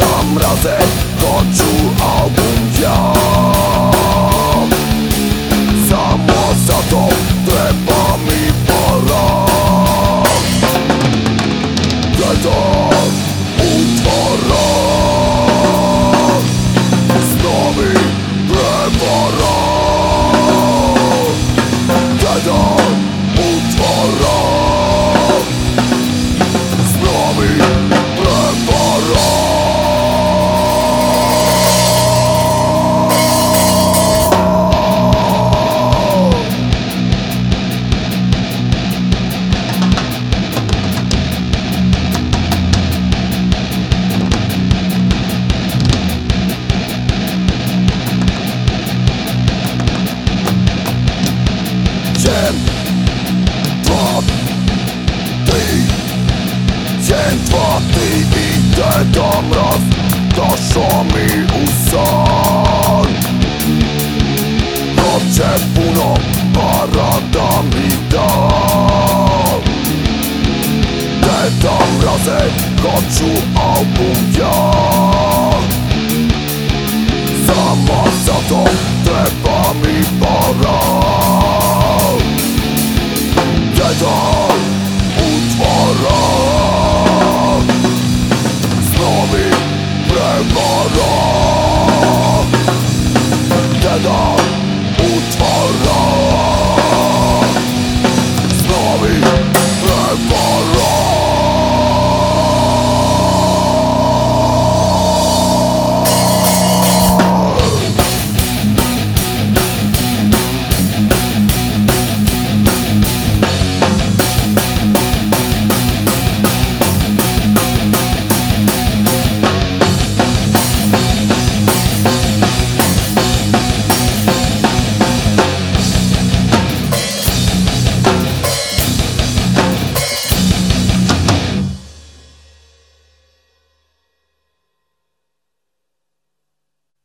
dam radę. Dzień, dwa, ty Dzień, dwa, ty idę tam raz Doszło mi usan Nocie puno, parada mi da. Te tam razem kończył album ja. Sama za to trzeba mi pora